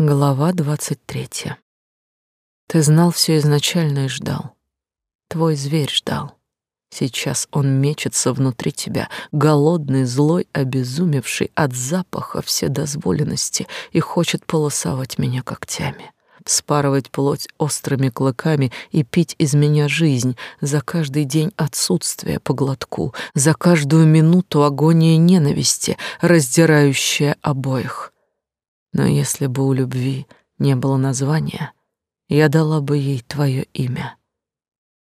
Глава двадцать третья. Ты знал все изначально и ждал. Твой зверь ждал. Сейчас он мечется внутри тебя, голодный, злой, обезумевший от запаха вседозволенности и хочет полосовать меня когтями, спарывать плоть острыми клыками и пить из меня жизнь за каждый день отсутствия по глотку, за каждую минуту агония ненависти, раздирающая обоих — но если бы у любви не было названия, я дала бы ей твое имя.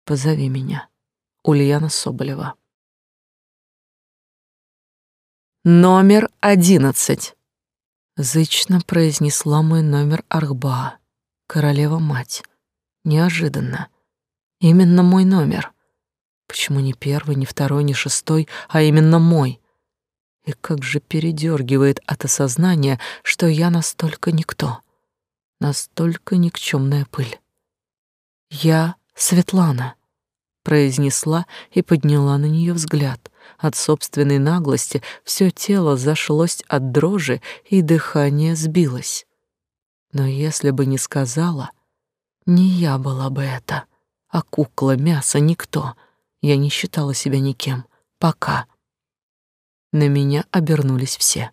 Позови меня. Ульяна Соболева. Номер одиннадцать. Зычно произнесла мой номер Архба, королева-мать. Неожиданно. Именно мой номер. Почему не первый, не второй, не шестой, а именно мой? И как же передергивает от осознания, что я настолько никто, настолько никчемная пыль. Я Светлана, произнесла и подняла на нее взгляд. От собственной наглости все тело зашлось от дрожи, и дыхание сбилось. Но если бы не сказала, не я была бы это, а кукла, мясо, никто. Я не считала себя никем. Пока. На меня обернулись все.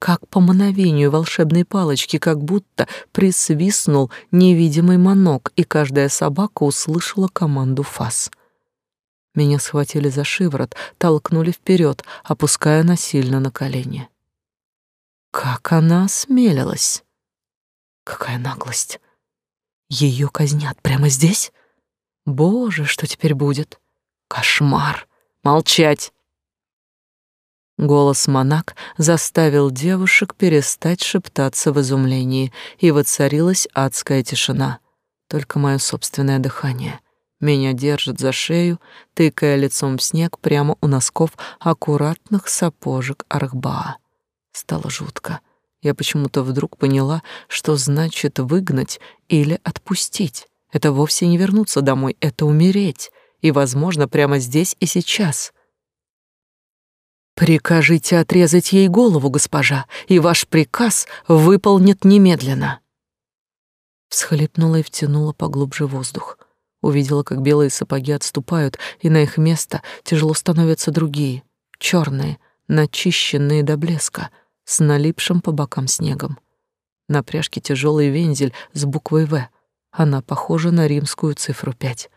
Как по мановению волшебной палочки, как будто присвистнул невидимый манок, и каждая собака услышала команду фас. Меня схватили за шиворот, толкнули вперед, опуская насильно на колени. Как она осмелилась! Какая наглость! Ее казнят прямо здесь? Боже, что теперь будет? Кошмар! Молчать! Голос Монак заставил девушек перестать шептаться в изумлении, и воцарилась адская тишина. Только мое собственное дыхание. Меня держит за шею, тыкая лицом в снег прямо у носков аккуратных сапожек Архбаа. Стало жутко. Я почему-то вдруг поняла, что значит выгнать или отпустить. Это вовсе не вернуться домой, это умереть. И, возможно, прямо здесь и сейчас — Прикажите отрезать ей голову, госпожа, и ваш приказ выполнит немедленно. Всхлипнула и втянула поглубже воздух. Увидела, как белые сапоги отступают, и на их место тяжело становятся другие, черные, начищенные до блеска, с налипшим по бокам снегом. На пряжке тяжелый вензель с буквой «В». Она похожа на римскую цифру пять.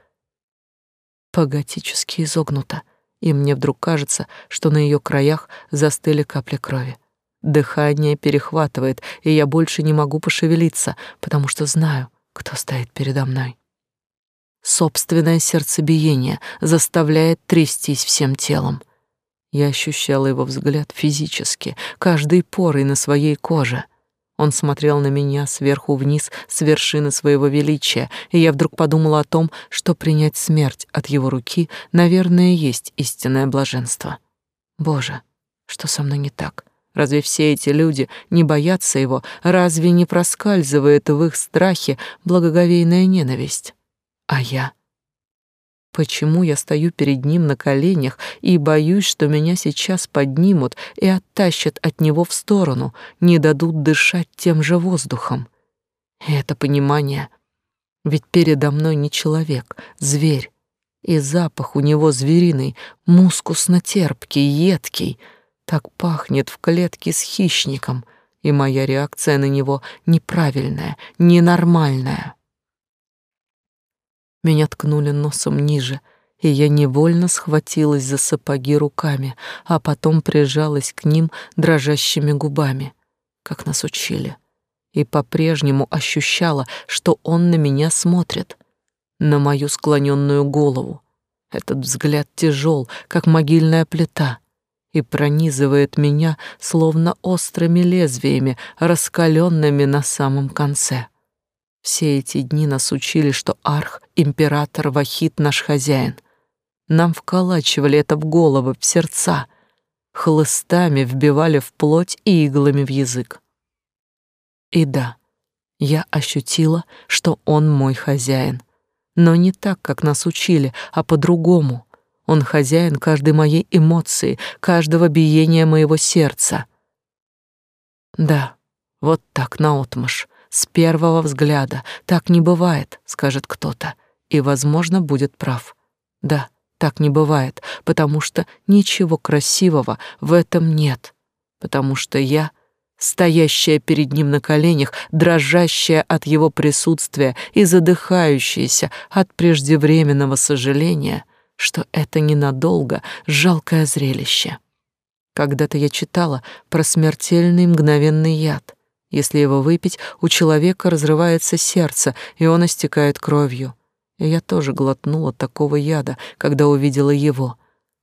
Поготически изогнута — и мне вдруг кажется, что на ее краях застыли капли крови. Дыхание перехватывает, и я больше не могу пошевелиться, потому что знаю, кто стоит передо мной. Собственное сердцебиение заставляет трястись всем телом. Я ощущала его взгляд физически, каждой порой на своей коже — он смотрел на меня сверху вниз с вершины своего величия, и я вдруг подумала о том, что принять смерть от его руки, наверное, есть истинное блаженство. Боже, что со мной не так? Разве все эти люди не боятся его? Разве не проскальзывает в их страхе благоговейная ненависть? А я... Почему я стою перед ним на коленях и боюсь, что меня сейчас поднимут и оттащат от него в сторону, не дадут дышать тем же воздухом? Это понимание. Ведь передо мной не человек, зверь. И запах у него звериный, мускусно-терпкий, едкий. Так пахнет в клетке с хищником, и моя реакция на него неправильная, ненормальная. Меня ткнули носом ниже, и я невольно схватилась за сапоги руками, а потом прижалась к ним дрожащими губами, как нас учили, и по-прежнему ощущала, что он на меня смотрит, на мою склоненную голову. Этот взгляд тяжел, как могильная плита, и пронизывает меня словно острыми лезвиями, раскаленными на самом конце. Все эти дни нас учили, что Арх, император Вахид наш хозяин. Нам вколачивали это в головы, в сердца, хлыстами вбивали в плоть и иглами в язык. И да, я ощутила, что он мой хозяин, но не так, как нас учили, а по-другому. Он хозяин каждой моей эмоции, каждого биения моего сердца. Да, вот так наотмашь с первого взгляда. Так не бывает, скажет кто-то, и, возможно, будет прав. Да, так не бывает, потому что ничего красивого в этом нет, потому что я — стоящая перед ним на коленях, дрожащая от его присутствия и задыхающаяся от преждевременного сожаления, что это ненадолго жалкое зрелище. Когда-то я читала про смертельный мгновенный яд. Если его выпить, у человека разрывается сердце, и он истекает кровью. И я тоже глотнула такого яда, когда увидела его,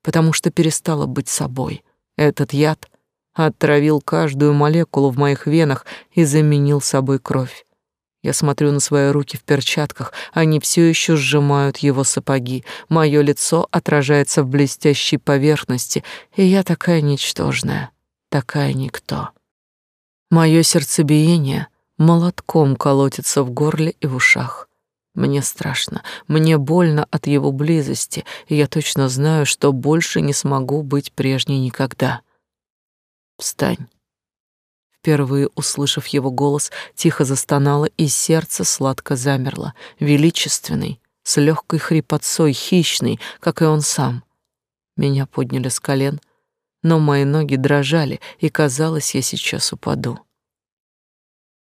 потому что перестала быть собой. Этот яд отравил каждую молекулу в моих венах и заменил собой кровь. Я смотрю на свои руки в перчатках, они все еще сжимают его сапоги. Мое лицо отражается в блестящей поверхности, и я такая ничтожная, такая никто. Мое сердцебиение молотком колотится в горле и в ушах. Мне страшно, мне больно от его близости, и я точно знаю, что больше не смогу быть прежней никогда. Встань. Впервые услышав его голос, тихо застонало, и сердце сладко замерло, величественный, с легкой хрипотцой, хищный, как и он сам. Меня подняли с колен, но мои ноги дрожали, и казалось, я сейчас упаду.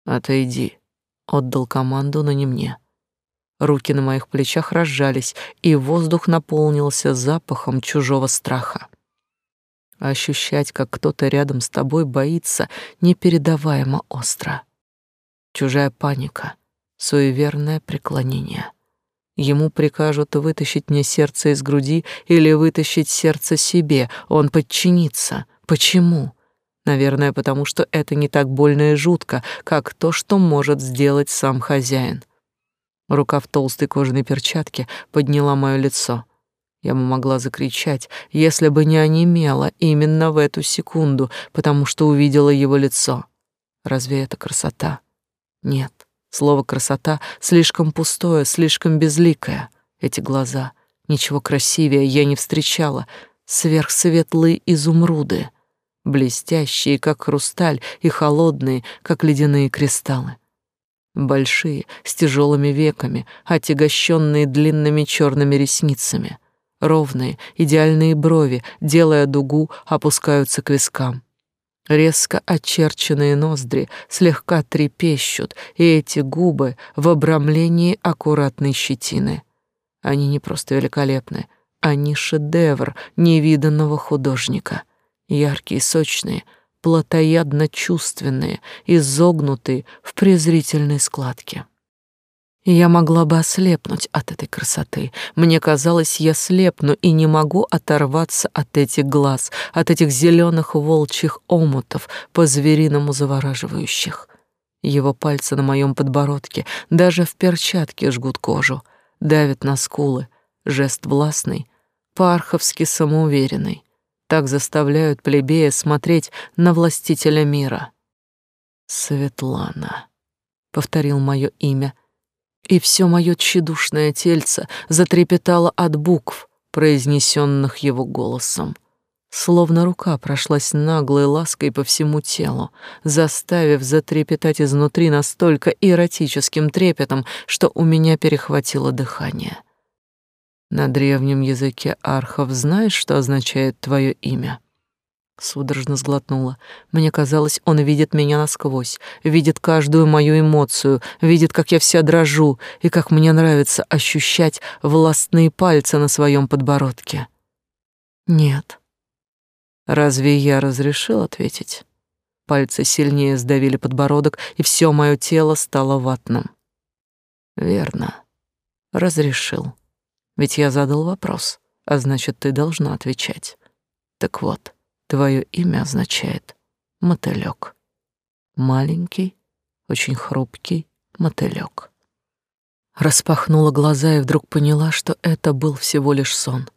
«Отойди», — отдал команду, но не мне. Руки на моих плечах разжались, и воздух наполнился запахом чужого страха ощущать, как кто-то рядом с тобой боится непередаваемо остро. Чужая паника, суеверное преклонение. Ему прикажут вытащить мне сердце из груди или вытащить сердце себе, он подчинится. Почему? Наверное, потому что это не так больно и жутко, как то, что может сделать сам хозяин. Рука в толстой кожаной перчатке подняла мое лицо. Я бы могла закричать, если бы не онемела именно в эту секунду, потому что увидела его лицо. Разве это красота? Нет. Слово «красота» слишком пустое, слишком безликое. Эти глаза. Ничего красивее я не встречала. Сверхсветлые изумруды. Блестящие, как хрусталь, и холодные, как ледяные кристаллы. Большие, с тяжелыми веками, отягощенные длинными черными ресницами — Ровные, идеальные брови, делая дугу, опускаются к вискам. Резко очерченные ноздри слегка трепещут, и эти губы в обрамлении аккуратной щетины. Они не просто великолепны, они шедевр невиданного художника. Яркие, сочные, плотоядно-чувственные, изогнутые в презрительной складке. Я могла бы ослепнуть от этой красоты. Мне казалось, я слепну и не могу оторваться от этих глаз, от этих зеленых волчьих омутов, по-звериному завораживающих. Его пальцы на моем подбородке, даже в перчатке жгут кожу, давят на скулы. Жест властный, парховски самоуверенный. Так заставляют плебея смотреть на властителя мира. «Светлана», — повторил мое имя, и все мое тщедушное тельце затрепетало от букв, произнесенных его голосом. Словно рука прошлась наглой лаской по всему телу, заставив затрепетать изнутри настолько эротическим трепетом, что у меня перехватило дыхание. На древнем языке архов знаешь, что означает твое имя? Судорожно сглотнула. Мне казалось, он видит меня насквозь, видит каждую мою эмоцию, видит, как я вся дрожу и как мне нравится ощущать властные пальцы на своем подбородке. Нет. Разве я разрешил ответить? Пальцы сильнее сдавили подбородок, и все мое тело стало ватным. Верно. Разрешил. Ведь я задал вопрос, а значит, ты должна отвечать. Так вот, Твое имя означает мотылёк. Маленький, очень хрупкий мотылёк. Распахнула глаза и вдруг поняла, что это был всего лишь сон.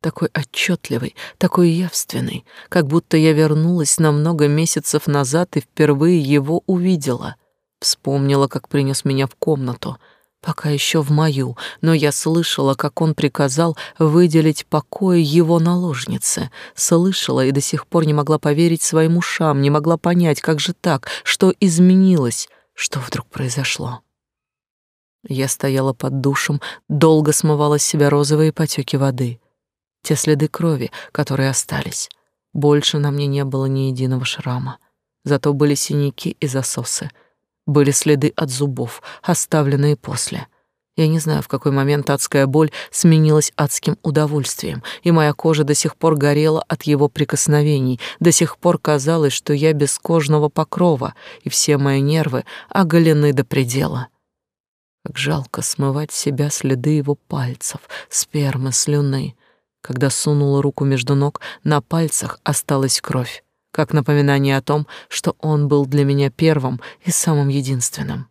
Такой отчетливый, такой явственный, как будто я вернулась на много месяцев назад и впервые его увидела. Вспомнила, как принес меня в комнату — пока еще в мою, но я слышала, как он приказал выделить покой его наложнице. Слышала и до сих пор не могла поверить своим ушам, не могла понять, как же так, что изменилось, Что вдруг произошло? Я стояла под душем, долго смывала с себя розовые потеки воды. Те следы крови, которые остались. Больше на мне не было ни единого шрама. Зато были синяки и засосы. Были следы от зубов, оставленные после. Я не знаю, в какой момент адская боль сменилась адским удовольствием, и моя кожа до сих пор горела от его прикосновений, до сих пор казалось, что я без кожного покрова, и все мои нервы оголены до предела. Как жалко смывать с себя следы его пальцев, спермы, слюны. Когда сунула руку между ног, на пальцах осталась кровь, как напоминание о том, что он был для меня первым и самым единственным.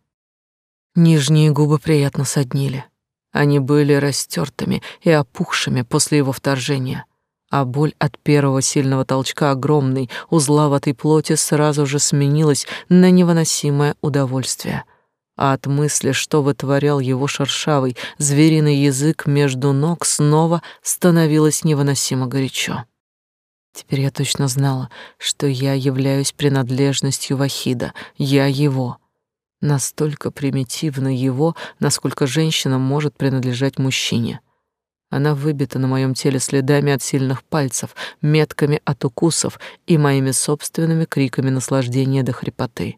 Нижние губы приятно соднили. Они были растертыми и опухшими после его вторжения, а боль от первого сильного толчка огромной, узловатой плоти сразу же сменилась на невыносимое удовольствие — а от мысли, что вытворял его шершавый звериный язык между ног, снова становилось невыносимо горячо. Теперь я точно знала, что я являюсь принадлежностью Вахида, я его. Настолько примитивно его, насколько женщина может принадлежать мужчине. Она выбита на моем теле следами от сильных пальцев, метками от укусов и моими собственными криками наслаждения до хрипоты.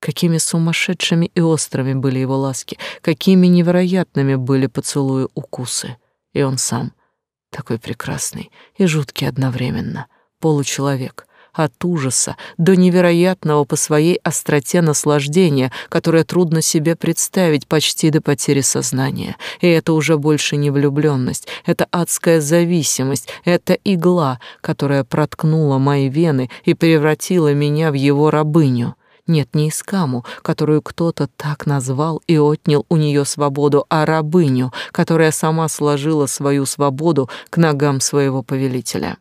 Какими сумасшедшими и острыми были его ласки, какими невероятными были поцелуи укусы. И он сам, такой прекрасный и жуткий одновременно, получеловек, от ужаса до невероятного по своей остроте наслаждения, которое трудно себе представить почти до потери сознания. И это уже больше не влюбленность, это адская зависимость, это игла, которая проткнула мои вены и превратила меня в его рабыню. Нет, не Искаму, которую кто-то так назвал и отнял у нее свободу, а рабыню, которая сама сложила свою свободу к ногам своего повелителя.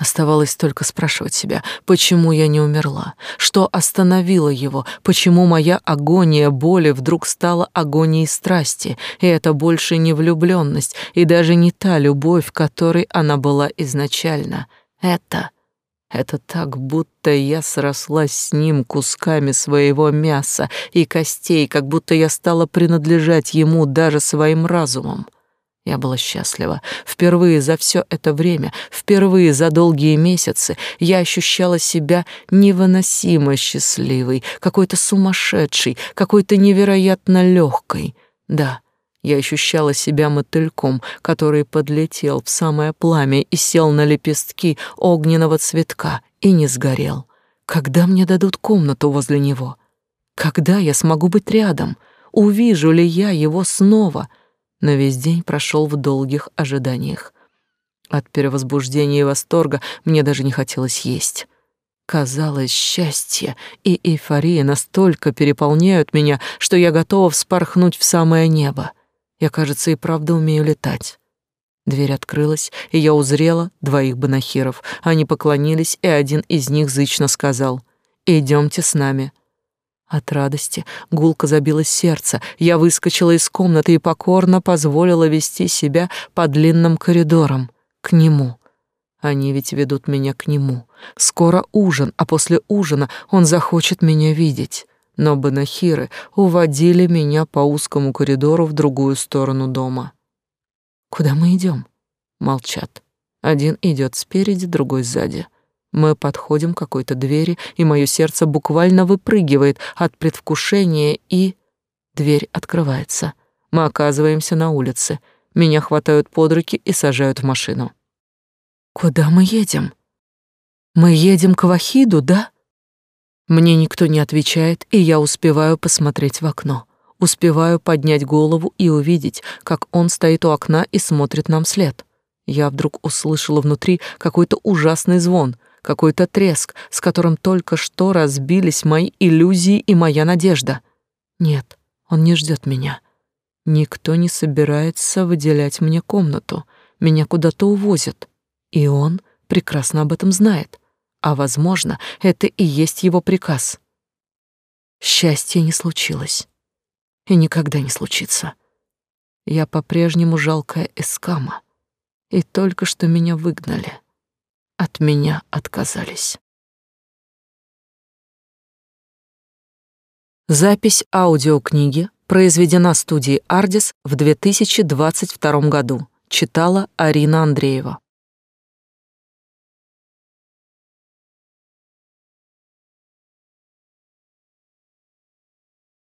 Оставалось только спрашивать себя, почему я не умерла, что остановило его, почему моя агония боли вдруг стала агонией страсти, и это больше не влюбленность и даже не та любовь, которой она была изначально. Это это так, будто я срослась с ним кусками своего мяса и костей, как будто я стала принадлежать ему даже своим разумом. Я была счастлива. Впервые за все это время, впервые за долгие месяцы я ощущала себя невыносимо счастливой, какой-то сумасшедшей, какой-то невероятно легкой. Да, я ощущала себя мотыльком, который подлетел в самое пламя и сел на лепестки огненного цветка и не сгорел. Когда мне дадут комнату возле него? Когда я смогу быть рядом? Увижу ли я его снова? Но весь день прошел в долгих ожиданиях. От перевозбуждения и восторга мне даже не хотелось есть. Казалось, счастье и эйфория настолько переполняют меня, что я готова вспорхнуть в самое небо. Я, кажется, и правда умею летать. Дверь открылась, и я узрела двоих банахиров. Они поклонились, и один из них зычно сказал «Идемте с нами». От радости гулко забилось сердце. Я выскочила из комнаты и покорно позволила вести себя по длинным коридорам к нему. Они ведь ведут меня к нему. Скоро ужин, а после ужина он захочет меня видеть но банахиры уводили меня по узкому коридору в другую сторону дома. «Куда мы идем? Молчат. Один идет спереди, другой сзади. Мы подходим к какой-то двери, и мое сердце буквально выпрыгивает от предвкушения, и... Дверь открывается. Мы оказываемся на улице. Меня хватают под руки и сажают в машину. «Куда мы едем?» «Мы едем к Вахиду, да?» Мне никто не отвечает, и я успеваю посмотреть в окно. Успеваю поднять голову и увидеть, как он стоит у окна и смотрит нам вслед. Я вдруг услышала внутри какой-то ужасный звон, какой-то треск, с которым только что разбились мои иллюзии и моя надежда. Нет, он не ждет меня. Никто не собирается выделять мне комнату. Меня куда-то увозят. И он прекрасно об этом знает. А, возможно, это и есть его приказ. Счастья не случилось. И никогда не случится. Я по-прежнему жалкая эскама. И только что меня выгнали. От меня отказались. Запись аудиокниги произведена студией Ardis в 2022 году. Читала Арина Андреева.